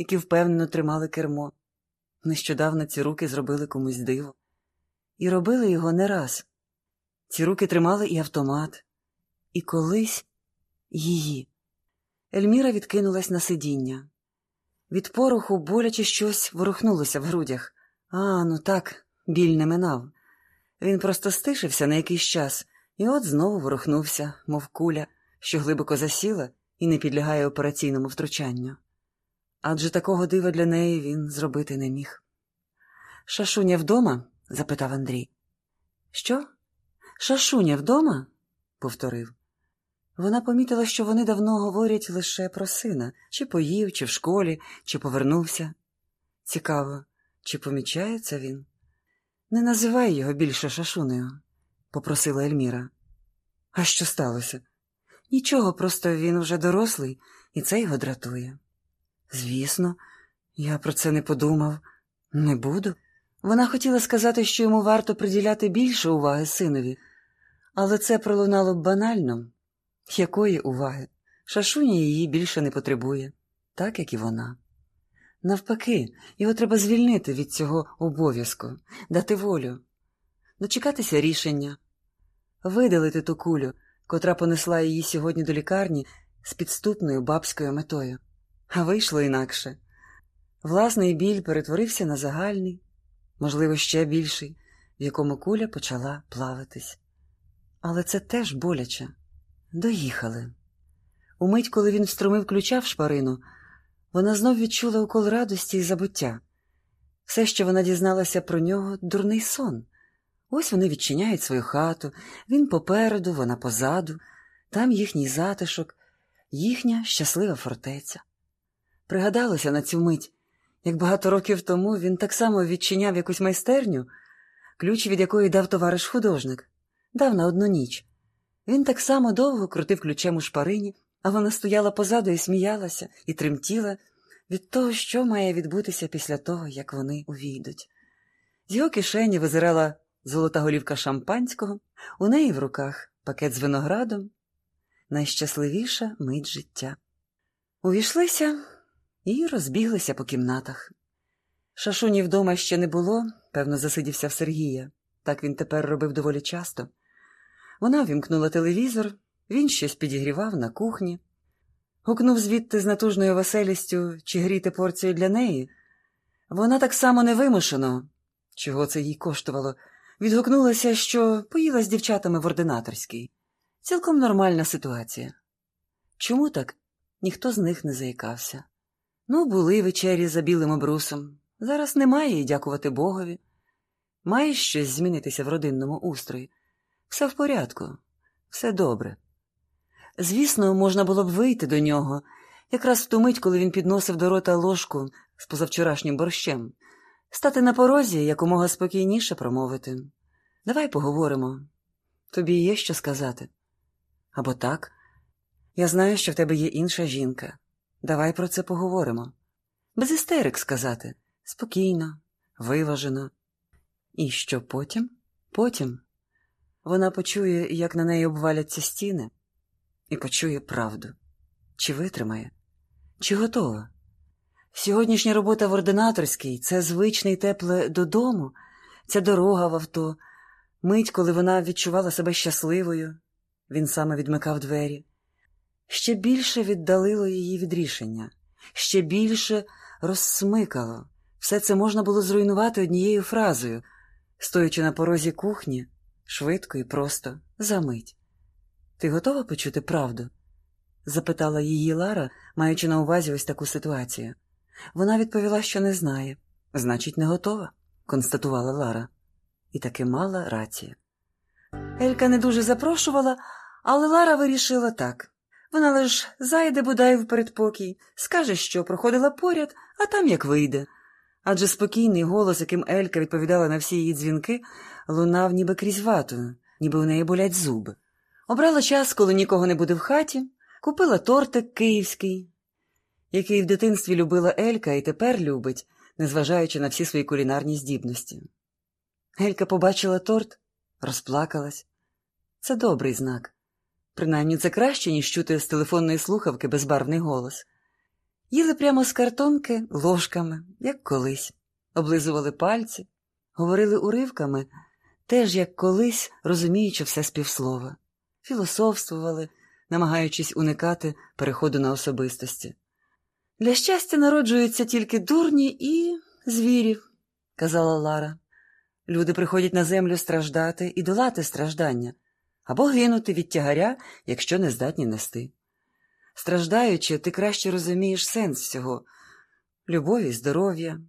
які впевнено тримали кермо. Нещодавно ці руки зробили комусь диво. І робили його не раз. Ці руки тримали і автомат, і колись її. Ельміра відкинулась на сидіння. Від пороху боляче щось ворухнулося в грудях. А, ну так, біль не минав. Він просто стишився на якийсь час і от знову ворухнувся, мов куля, що глибоко засіла і не підлягає операційному втручанню. Адже такого дива для неї він зробити не міг. Шашуня вдома? запитав Андрій. Що? Шашуня вдома? повторив. Вона помітила, що вони давно говорять лише про сина чи поїв, чи в школі, чи повернувся. Цікаво, чи помічається він? Не називай його більше шашунею, попросила Ельміра. А що сталося? Нічого, просто він уже дорослий, і це його дратує. Звісно, я про це не подумав, не буду. Вона хотіла сказати, що йому варто приділяти більше уваги синові, але це пролунало б банально. Якої уваги? Шашуня її більше не потребує, так як і вона. Навпаки, його треба звільнити від цього обов'язку, дати волю, дочекатися рішення, видалити ту кулю, котра понесла її сьогодні до лікарні з підступною бабською метою. А вийшло інакше. Власний біль перетворився на загальний, можливо, ще більший, в якому куля почала плаватись. Але це теж боляче. Доїхали. Умить, коли він встромив ключа в шпарину, вона знов відчула укол радості і забуття. Все, що вона дізналася про нього, дурний сон. Ось вони відчиняють свою хату, він попереду, вона позаду, там їхній затишок, їхня щаслива фортеця. Пригадалося на цю мить, як багато років тому він так само відчиняв якусь майстерню, ключ від якої дав товариш художник, дав на одну ніч. Він так само довго крутив ключем у шпарині, а вона стояла позаду і сміялася, і тремтіла від того, що має відбутися після того, як вони увійдуть. З його кишені визирала золота голівка шампанського, у неї в руках пакет з виноградом, найщасливіша мить життя. Увійшлися і розбіглися по кімнатах. Шашуні вдома ще не було, певно, засидівся в Сергія. Так він тепер робив доволі часто. Вона вімкнула телевізор, він щось підігрівав на кухні. Гукнув звідти з натужною веселістю чи гріти порцію для неї. Вона так само невимушено, чого це їй коштувало, відгукнулася, що поїла з дівчатами в ординаторській. Цілком нормальна ситуація. Чому так? Ніхто з них не заїкався. Ну, були вечері за білим обрусом. Зараз немає і дякувати Богові. Має щось змінитися в родинному устрої. Все в порядку, все добре. Звісно, можна було б вийти до нього, якраз в ту мить, коли він підносив до рота ложку з позавчорашнім борщем, стати на порозі якомога спокійніше промовити. Давай поговоримо. Тобі є що сказати. Або так. Я знаю, що в тебе є інша жінка. Давай про це поговоримо. Без істерик сказати. Спокійно, виважено. І що потім? Потім. Вона почує, як на неї обваляться стіни, і почує правду. Чи витримає, чи готова? Сьогоднішня робота в ординаторській це звичне і тепле додому, ця дорога в авто, мить, коли вона відчувала себе щасливою, він саме відмикав двері. Ще більше віддалило її від рішення, ще більше розсмикало. Все це можна було зруйнувати однією фразою, стоячи на порозі кухні швидко і просто, за мить. Ти готова почути правду? запитала її Лара, маючи на увазі ось таку ситуацію. Вона відповіла, що не знає. Значить, не готова, констатувала Лара. І таки мала рацію. Елька не дуже запрошувала, але Лара вирішила так. Вона лиш зайде бодай в передпокій, скаже, що проходила поряд, а там як вийде. Адже спокійний голос, яким Елька відповідала на всі її дзвінки, лунав ніби крізь вату, ніби у неї болять зуби. Обрала час, коли нікого не буде в хаті, купила тортик київський, який в дитинстві любила Елька і тепер любить, незважаючи на всі свої кулінарні здібності. Елька побачила торт, розплакалась. Це добрий знак. Принаймні це краще, ніж чути з телефонної слухавки безбарвний голос. Їли прямо з картонки ложками, як колись, облизували пальці, говорили уривками, теж як колись, розуміючи все співслова, філософствували, намагаючись уникати переходу на особистості. Для щастя народжуються тільки дурні і звірів, казала Лара. Люди приходять на землю страждати і долати страждання або гинути від тягаря, якщо не здатні нести. Страждаючи, ти краще розумієш сенс всього любові, здоров'я,